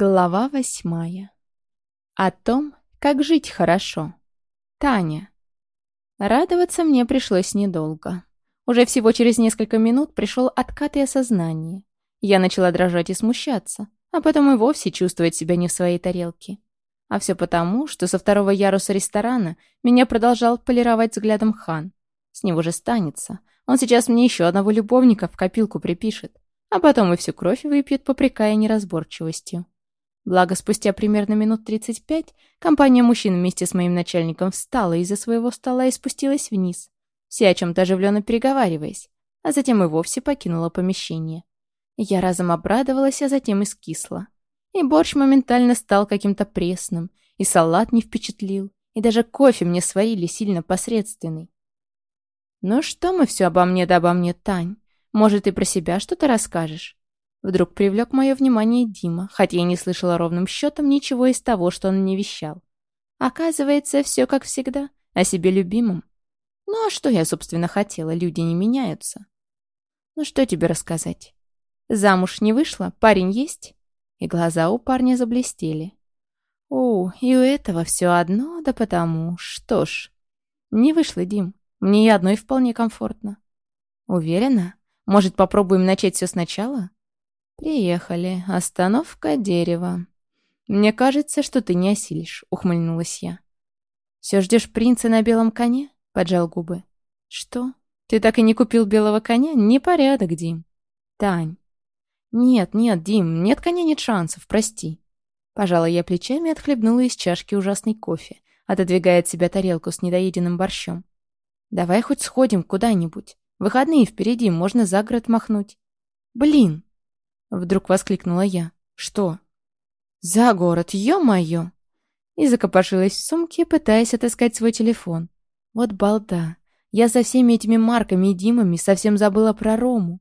Глава восьмая. О том, как жить хорошо. Таня. Радоваться мне пришлось недолго. Уже всего через несколько минут пришел откат и осознание. Я начала дрожать и смущаться, а потом и вовсе чувствовать себя не в своей тарелке. А все потому, что со второго яруса ресторана меня продолжал полировать взглядом хан. С него же станется. Он сейчас мне еще одного любовника в копилку припишет, а потом и всю кровь выпьет, попрекая неразборчивостью. Благо, спустя примерно минут 35 компания мужчин вместе с моим начальником встала из-за своего стола и спустилась вниз, все о чем-то оживленно переговариваясь, а затем и вовсе покинула помещение. Я разом обрадовалась, а затем и скисла. И борщ моментально стал каким-то пресным, и салат не впечатлил, и даже кофе мне сварили сильно посредственный. «Ну что мы все обо мне да обо мне, Тань? Может, и про себя что-то расскажешь?» Вдруг привлек мое внимание Дима, хотя я не слышала ровным счетом ничего из того, что он мне вещал. Оказывается, все как всегда, о себе любимом. Ну а что я, собственно, хотела? Люди не меняются. Ну что тебе рассказать? Замуж не вышла? Парень есть? И глаза у парня заблестели. О, и у этого все одно, да потому. Что ж, не вышло, Дим. Мне и одной вполне комфортно. Уверена? Может, попробуем начать все сначала? «Приехали. Остановка дерева. Мне кажется, что ты не осилишь», — ухмыльнулась я. «Все ждешь принца на белом коне?» — поджал губы. «Что? Ты так и не купил белого коня? Непорядок, Дим». «Тань». «Нет, нет, Дим, нет коня, нет шансов, прости». Пожала я плечами отхлебнула из чашки ужасный кофе, отодвигая от себя тарелку с недоеденным борщом. «Давай хоть сходим куда-нибудь. Выходные впереди, можно за город махнуть». «Блин!» Вдруг воскликнула я. «Что?» «За город, ё-моё!» И закопошилась в сумке, пытаясь отыскать свой телефон. Вот балда. Я за всеми этими марками и Димами совсем забыла про Рому.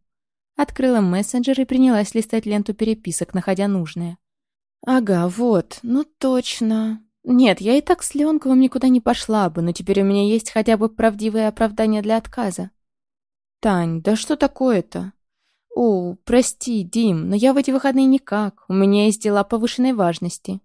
Открыла мессенджер и принялась листать ленту переписок, находя нужное. «Ага, вот, ну точно. Нет, я и так с Леонковым никуда не пошла бы, но теперь у меня есть хотя бы правдивое оправдание для отказа». «Тань, да что такое-то?» «О, прости, Дим, но я в эти выходные никак. У меня есть дела повышенной важности».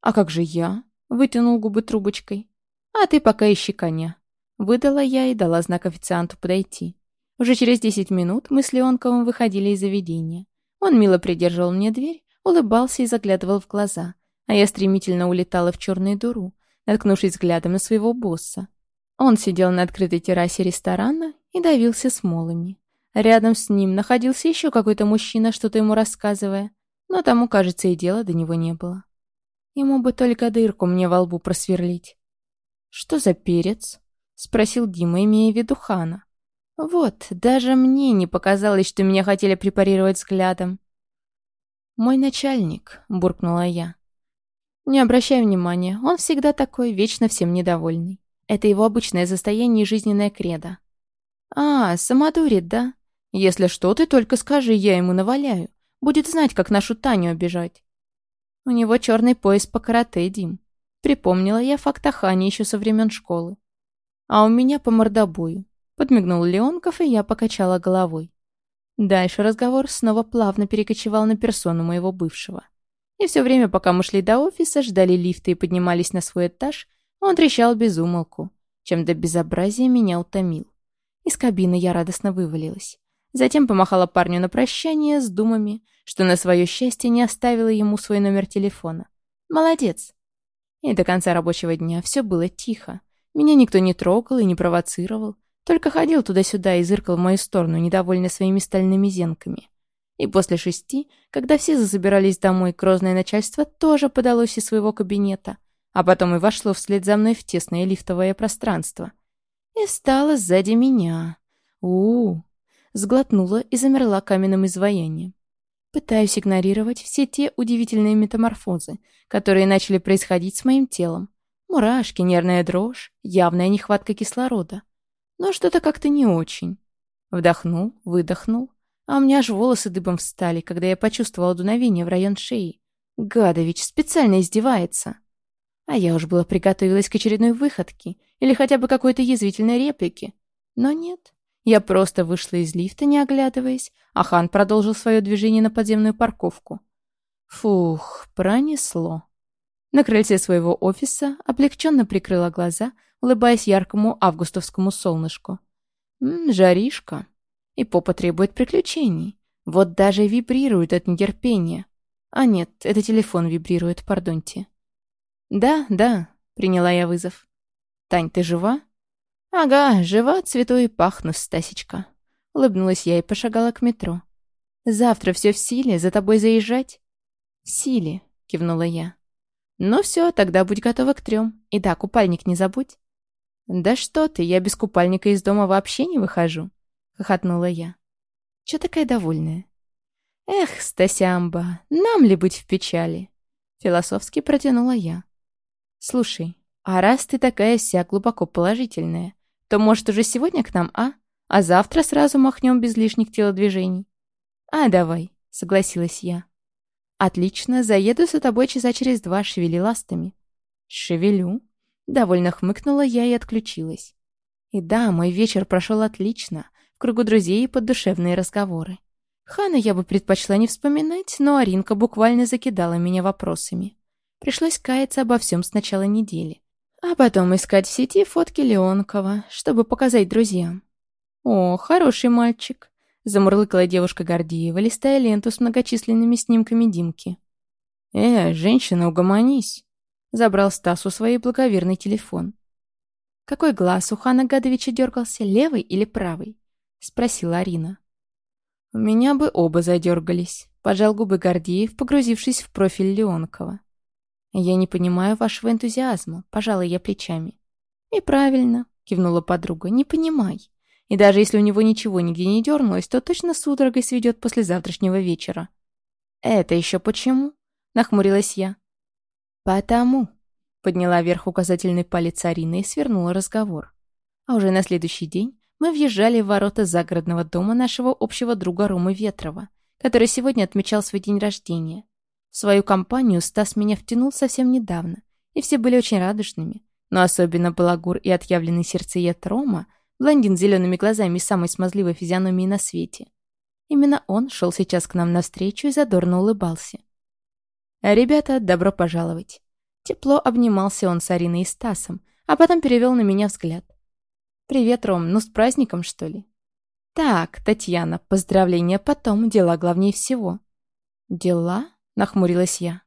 «А как же я?» — вытянул губы трубочкой. «А ты пока ищи коня». Выдала я и дала знак официанту подойти. Уже через десять минут мы с Леонковым выходили из заведения. Он мило придерживал мне дверь, улыбался и заглядывал в глаза, а я стремительно улетала в черную дуру, наткнувшись взглядом на своего босса. Он сидел на открытой террасе ресторана и давился смолами. Рядом с ним находился еще какой-то мужчина, что-то ему рассказывая, но тому, кажется, и дела до него не было. Ему бы только дырку мне во лбу просверлить. «Что за перец?» — спросил Дима, имея в виду хана. «Вот, даже мне не показалось, что меня хотели препарировать взглядом». «Мой начальник», — буркнула я. «Не обращай внимания, он всегда такой, вечно всем недовольный. Это его обычное состояние и жизненная кредо». «А, самодурит, да? Если что, ты только скажи, я ему наваляю. Будет знать, как нашу Таню обижать. У него черный пояс по карате, Дим. Припомнила я факт о Хане еще со времен школы. А у меня по мордобою. Подмигнул Леонков, и я покачала головой. Дальше разговор снова плавно перекочевал на персону моего бывшего. И все время, пока мы шли до офиса, ждали лифта и поднимались на свой этаж, он трещал без умолку, чем до безобразия меня утомил. Из кабины я радостно вывалилась. Затем помахала парню на прощание с думами, что на свое счастье не оставила ему свой номер телефона. Молодец. И до конца рабочего дня все было тихо. Меня никто не трогал и не провоцировал, только ходил туда-сюда и зыркал в мою сторону, недовольный своими стальными зенками. И после шести, когда все засобирались домой, грозное начальство тоже подалось из своего кабинета, а потом и вошло вслед за мной в тесное лифтовое пространство. И стало сзади меня. у у сглотнула и замерла каменным изваянием. Пытаюсь игнорировать все те удивительные метаморфозы, которые начали происходить с моим телом. Мурашки, нервная дрожь, явная нехватка кислорода. Но что-то как-то не очень. Вдохнул, выдохнул, а у меня аж волосы дыбом встали, когда я почувствовала дуновение в район шеи. Гадович специально издевается. А я уж была приготовилась к очередной выходке или хотя бы какой-то язвительной реплике. Но нет. Я просто вышла из лифта, не оглядываясь, а Хан продолжил свое движение на подземную парковку. Фух, пронесло. На крыльце своего офиса облегченно прикрыла глаза, улыбаясь яркому августовскому солнышку. М -м, жаришка. И попа требует приключений. Вот даже вибрирует от нетерпения. А нет, это телефон вибрирует, пардоньте. «Да, да», — приняла я вызов. «Тань, ты жива?» «Ага, жива, цвету и пахну, Стасечка». Улыбнулась я и пошагала к метро. «Завтра все в силе, за тобой заезжать?» «В силе», — кивнула я. «Ну все, тогда будь готова к трем. И да, купальник не забудь». «Да что ты, я без купальника из дома вообще не выхожу», — хохотнула я. «Чё такая довольная?» «Эх, Стасямба, нам ли быть в печали?» Философски протянула я. «Слушай, а раз ты такая вся глубоко положительная, то, может, уже сегодня к нам, а? А завтра сразу махнем без лишних телодвижений?» «А, давай», — согласилась я. «Отлично, заеду за тобой часа через два, шевели ластами». «Шевелю», — довольно хмыкнула я и отключилась. И да, мой вечер прошел отлично, в кругу друзей и под душевные разговоры. Хана я бы предпочла не вспоминать, но Аринка буквально закидала меня вопросами. Пришлось каяться обо всем с начала недели. А потом искать в сети фотки Леонкова, чтобы показать друзьям. «О, хороший мальчик», — замурлыкала девушка Гордеева, листая ленту с многочисленными снимками Димки. «Э, женщина, угомонись», — забрал Стасу свой благоверный телефон. «Какой глаз у Хана Гадовича дергался, левый или правый?» — спросила Арина. «У меня бы оба задергались», — пожал губы Гордеев, погрузившись в профиль Леонкова. «Я не понимаю вашего энтузиазма», — пожала я плечами. «И правильно», — кивнула подруга, — «не понимай. И даже если у него ничего нигде не дернулось, то точно судорогой сведет после завтрашнего вечера». «Это еще почему?» — нахмурилась я. «Потому», — подняла вверх указательный палец Арина и свернула разговор. А уже на следующий день мы въезжали в ворота загородного дома нашего общего друга Ромы Ветрова, который сегодня отмечал свой день рождения. В свою компанию Стас меня втянул совсем недавно, и все были очень радушными, но особенно балагур и отъявленный сердцеед Рома, блондин с зелеными глазами и самой смазливой физиономией на свете. Именно он шел сейчас к нам навстречу и задорно улыбался. «Ребята, добро пожаловать!» Тепло обнимался он с Ариной и Стасом, а потом перевел на меня взгляд. «Привет, Ром, ну с праздником, что ли?» «Так, Татьяна, поздравления потом, дела главнее всего». «Дела?» — нахмурилась я.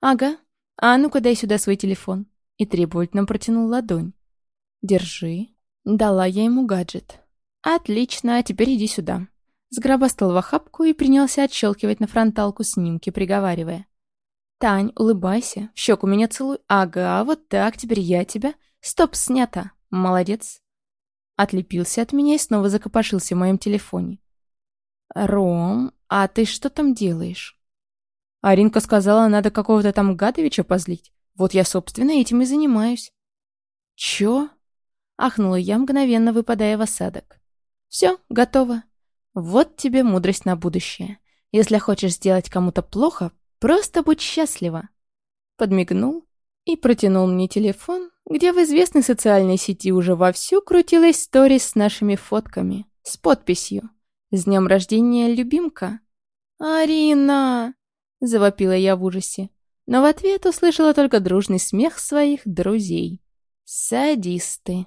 «Ага. А ну-ка дай сюда свой телефон». И требовательно протянул ладонь. «Держи». Дала я ему гаджет. «Отлично, а теперь иди сюда». Сгробастал в охапку и принялся отщелкивать на фронталку снимки, приговаривая. «Тань, улыбайся, в щеку меня целуй. Ага, вот так, теперь я тебя. Стоп, снято. Молодец». Отлепился от меня и снова закопошился в моем телефоне. «Ром, а ты что там делаешь?» Аринка сказала, надо какого-то там Гадовича позлить. Вот я, собственно, этим и занимаюсь. «Чё?» — ахнула я, мгновенно выпадая в осадок. «Все, готово. Вот тебе мудрость на будущее. Если хочешь сделать кому-то плохо, просто будь счастлива». Подмигнул и протянул мне телефон, где в известной социальной сети уже вовсю крутилась сторис с нашими фотками, с подписью «С днем рождения, любимка!» «Арина!» — завопила я в ужасе, но в ответ услышала только дружный смех своих друзей. «Садисты!»